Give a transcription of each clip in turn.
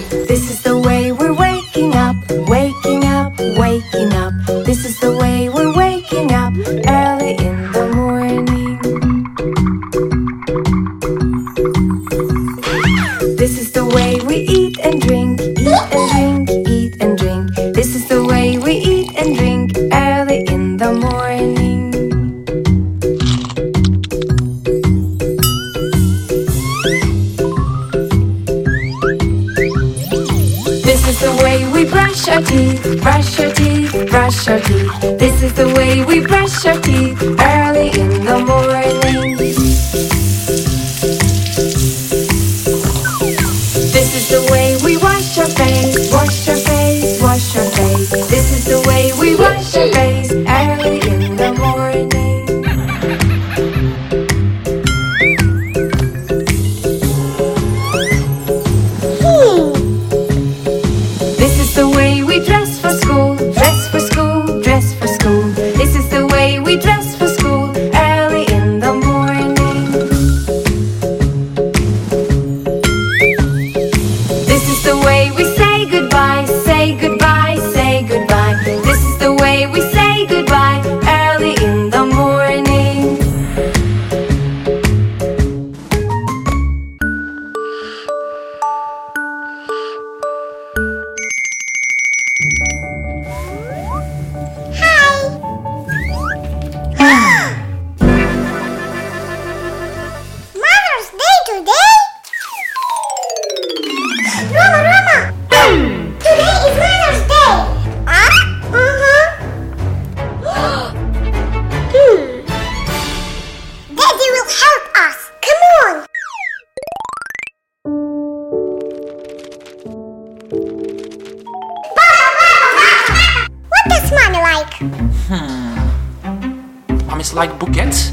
This is the way we're waking up, waking up, waking up. This is the way we're waking up early in the morning. This is the way we eat and drink, eat and drink, eat and drink. This is the way we eat and drink brush our teeth, brush our teeth, brush our teeth. This is the way we brush our teeth mommy like? Mommy's like bouquets?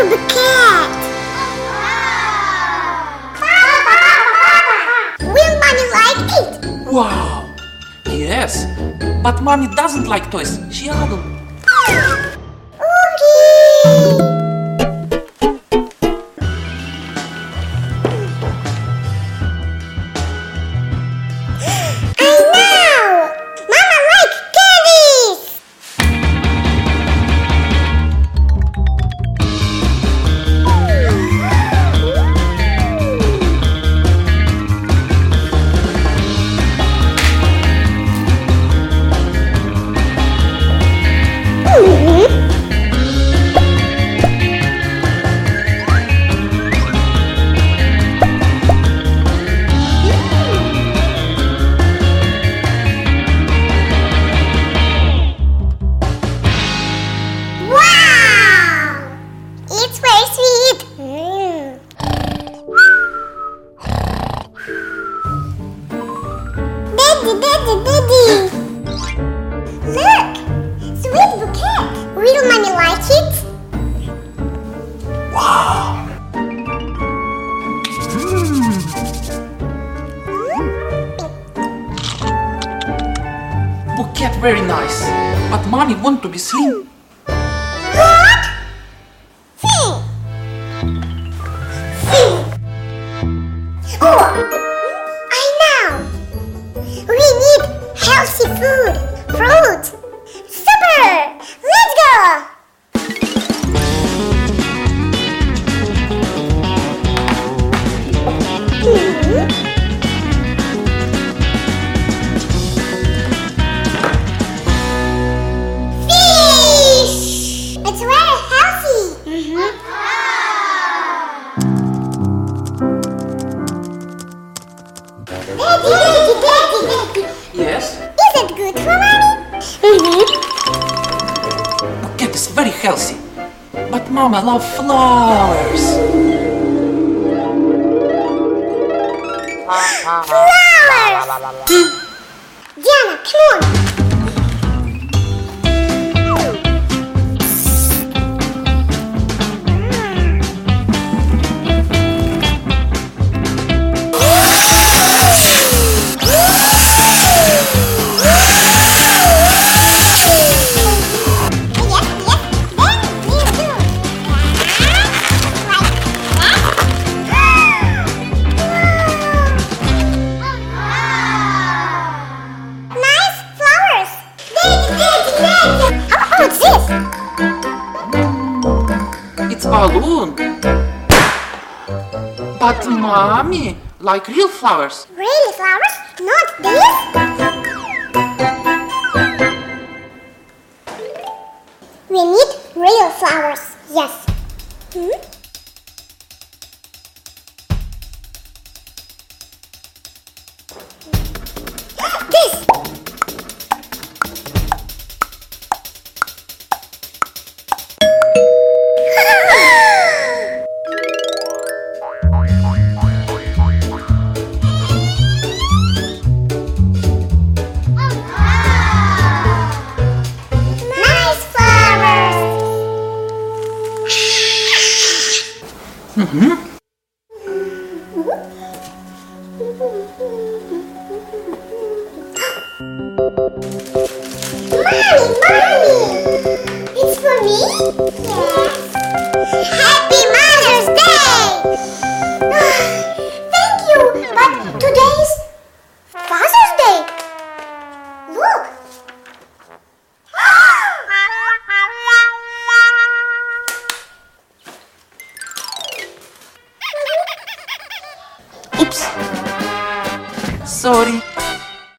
Super bouquet! Will mommy like it? Wow! Yes, but mommy doesn't like toys. She adult. Okay. Bouquet very nice, but mommy want to be slim. Yes? Is it good for mommy? Mm-hmm. Bucket is very healthy. But mama love flowers. Flowers! Diana, come on! Balloon. But Mommy like real flowers. Really flowers? Not this? We need real flowers, yes. Hmm? This! Mommy, mommy! It's for me? Yes. Happy Mother's Day! sorriso